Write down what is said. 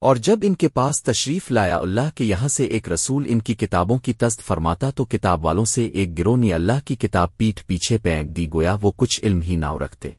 اور جب ان کے پاس تشریف لایا اللہ کے یہاں سے ایک رسول ان کی کتابوں کی تصد فرماتا تو کتاب والوں سے ایک گروہ نے اللہ کی کتاب پیٹھ پیچھے پینک دی گویا وہ کچھ علم ہی نہ رکھتے۔